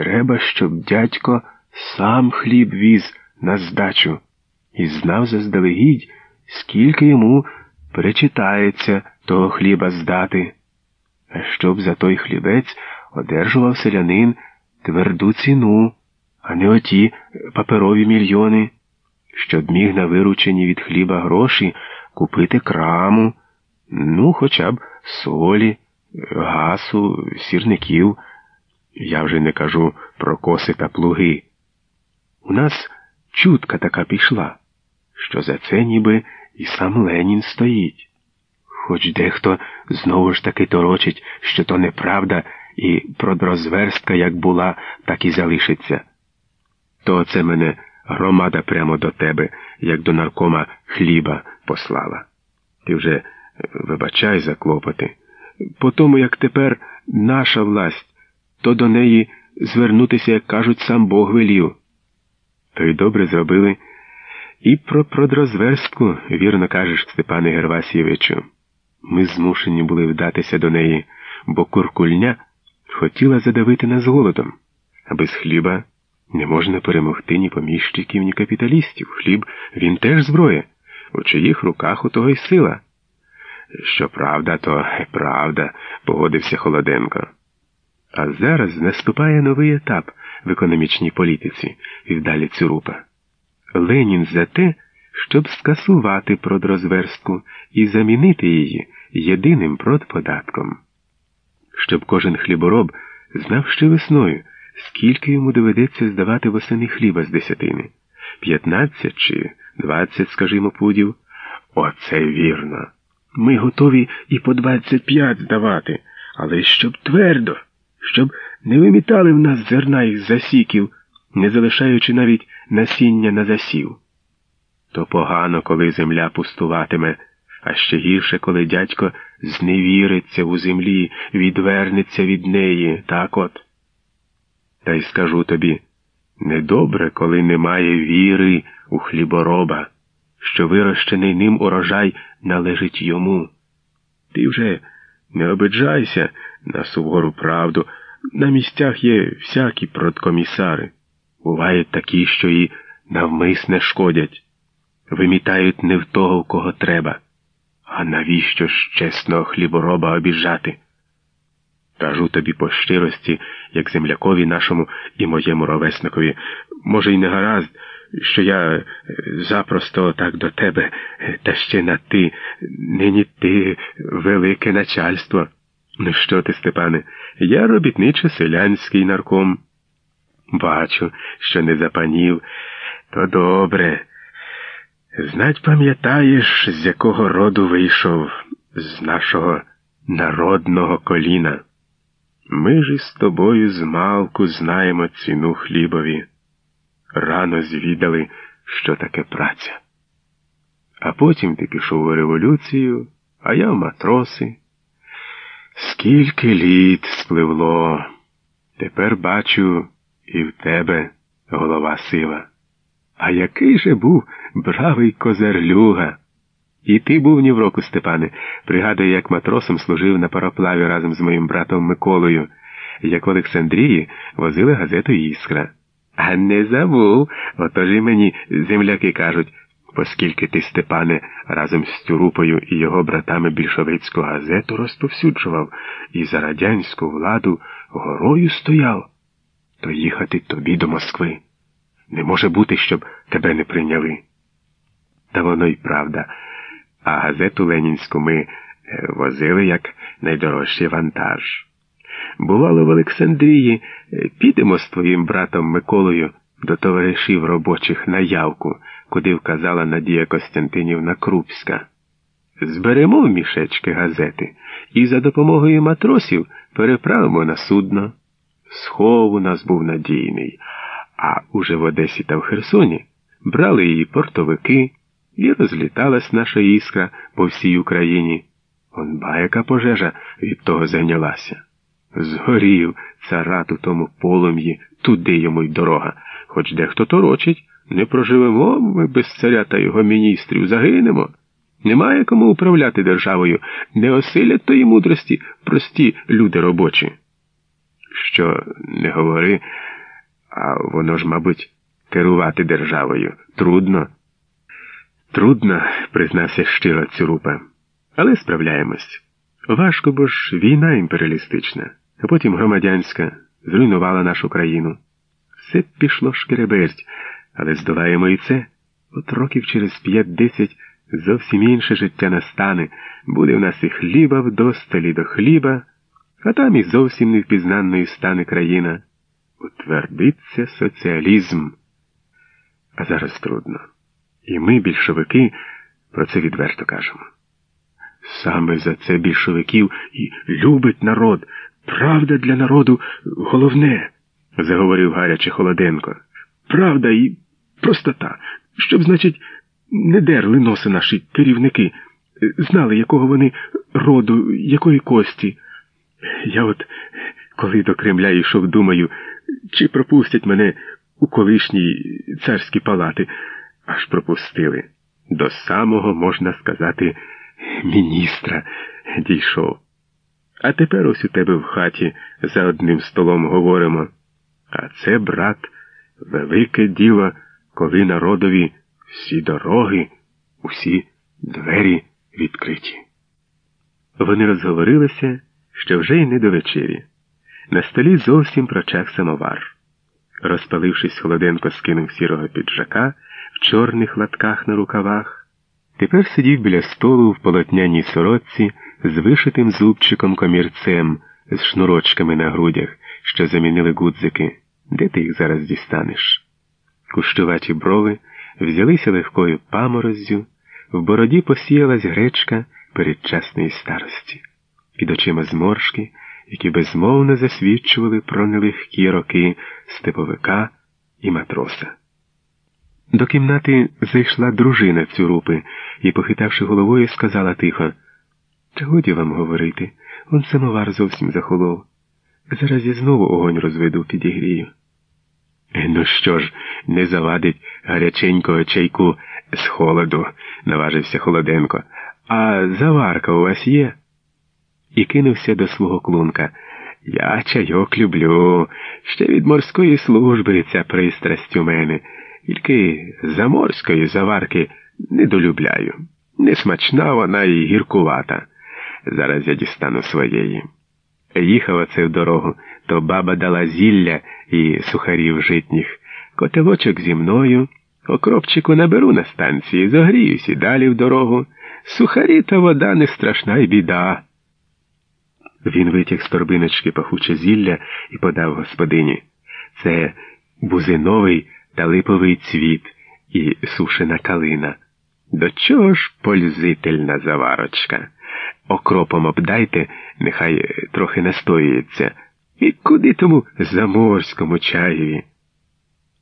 Треба, щоб дядько сам хліб віз на здачу і знав заздалегідь, скільки йому перечитається того хліба здати, а щоб за той хлібець одержував селянин тверду ціну, а не оті паперові мільйони, щоб міг на виручені від хліба гроші купити краму, ну, хоча б солі, гасу, сірників. Я вже не кажу про коси та плуги. У нас чутка така пішла, що за це ніби і сам Ленін стоїть. Хоч дехто знову ж таки торочить, що то неправда, і продрозверстка як була, так і залишиться. То це мене громада прямо до тебе, як до наркома хліба послала. Ти вже е, вибачай за клопоти. По тому, як тепер наша власть, то до неї звернутися, як кажуть, сам Бог велів. То й добре зробили. І про продрозверстку, вірно кажеш, Степане Гервасійовичу. Ми змушені були вдатися до неї, бо куркульня хотіла задавити нас голодом, а без хліба не можна перемогти ні поміщиків, ні капіталістів. Хліб він теж зброя, у чиїх руках у того й сила. Що правда, то правда, погодився Холоденко. А зараз наступає новий етап в економічній політиці віддалі Цюрупа. Ленін за те, щоб скасувати продрозверстку і замінити її єдиним продподатком. Щоб кожен хлібороб знав ще весною, скільки йому доведеться здавати восени хліба з десятини. П'ятнадцять чи двадцять, скажімо, пудів. Оце вірно. Ми готові і по двадцять п'ять здавати, але щоб твердо, щоб не вимітали в нас зерна із засіків, не залишаючи навіть насіння на засів. То погано, коли земля пустуватиме, а ще гірше, коли дядько зневіриться у землі, відвернеться від неї, так от. Та й скажу тобі недобре, коли немає віри у хлібороба, що вирощений ним урожай належить йому. Ти вже не обиджайся на сувору правду. На місцях є всякі продкомісари. Бувають такі, що і навмисне шкодять, вимітають не в того, в кого треба. А навіщо ж чесного хлібороба обіжати? Кажу тобі по щирості, як землякові нашому і моєму ровесникові, може, й не гаразд, що я запросто так до тебе, та ще на ти, нині ти велике начальство. Ну що ти, Степане, я робітничо селянський нарком. Бачу, що не запанів, то добре. Знать, пам'ятаєш, з якого роду вийшов, з нашого народного коліна. Ми ж із тобою змалку знаємо ціну хлібові. Рано звідали, що таке праця. А потім ти пішов у революцію, а я в матроси. Скільки літ спливло, тепер бачу і в тебе голова сила. А який же був бравий козарлюга? І ти був ні в року, Степане. Пригадую, як матросом служив на пароплаві разом з моїм братом Миколою, як в Олександрії возили газету Іскра. А не забув, отож і мені земляки кажуть, оскільки ти, Степане, разом з Тюрупою і його братами більшовицьку газету розповсюджував і за радянську владу горою стояв, то їхати тобі до Москви. Не може бути, щоб тебе не прийняли. Та воно й правда. А газету Ленінську ми е, возили як найдорожчий вантаж. Бувало, в Олександрії, е, підемо з твоїм братом Миколою до товаришів робочих на явку, куди вказала Надія Костянтинівна Крупська. Зберемо в мішечки газети і за допомогою матросів переправимо на судно. Схов у нас був надійний, а уже в Одесі та в Херсоні брали її портовики і розліталась наша іскра по всій Україні. Он яка пожежа від того зайнялася. Згорів царат у тому полум'ї, туди йому й дорога. Хоч дехто торочить, не проживемо ми без царя та його міністрів, загинемо. Немає кому управляти державою, не осилять тої мудрості прості люди робочі. Що не говори, А воно ж, мабуть, керувати державою трудно. Трудно, признався щиро Цюрупа, але справляємось. Важко, бо ж війна імперіалістична, а потім громадянська зруйнувала нашу країну. Все пішло шкереберть, але здолаємо і це. От років через п'ять-десять зовсім інше життя настане. Буде в нас і хліба вдосталі до хліба, а там і зовсім невпізнанною стане країна. Утвердиться соціалізм. А зараз трудно. І ми, більшовики, про це відверто кажемо. Саме за це більшовиків і любить народ. Правда для народу головне, заговорив гаряче Холоденко. Правда і простота, щоб, значить, не дерли носи наші керівники, знали, якого вони роду, якої кості. Я от, коли до Кремля йшов, думаю, чи пропустять мене у колишній царські палати, аж пропустили. До самого, можна сказати, міністра дійшов. А тепер ось у тебе в хаті за одним столом говоримо. А це, брат, велике діло, коли народові всі дороги, усі двері відкриті. Вони розговорилися, що вже й не до вечері. На столі зовсім прочах самовар. Розпалившись, Холоденко скинув сірого піджака в чорних латках на рукавах. Тепер сидів біля столу в полотняній сорочці з вишитим зубчиком комірцем, з шнурочками на грудях, що замінили гудзики. Де ти їх зараз дістанеш? Кущуваті брови взялися легкою памороззю, в бороді посіялась гречка передчасної старості, під очима зморшки, які безмовно засвідчували про нелегкі роки степовика і матроса. До кімнати зайшла дружина цюрупи і, похитавши головою, сказала тихо Та вам говорити, он самовар зовсім захолов. Зараз я знову огонь розведу, підігрію. Ну що ж, не завадить гаряченького чайку з холоду, наважився Холоденко. А заварка у вас є? І кинувся до свого клунка. Я чайок люблю. Ще від морської служби ця пристрасть у мене. Тільки заморської заварки не долюбляю. Несмачна вона і гіркувата. Зараз я дістану своєї. Їхав оце в дорогу, то баба дала зілля і сухарів житніх. Котелочок зі мною, окропчику наберу на станції, загріюсь і далі в дорогу. Сухарі та вода не страшна й біда. Він витяг з торбиночки пахуче зілля і подав господині. Це бузиновий та липовий цвіт і сушена калина. До чого ж пользительна заварочка? Окропом обдайте, нехай трохи настоюється. І куди тому заморському чаєві?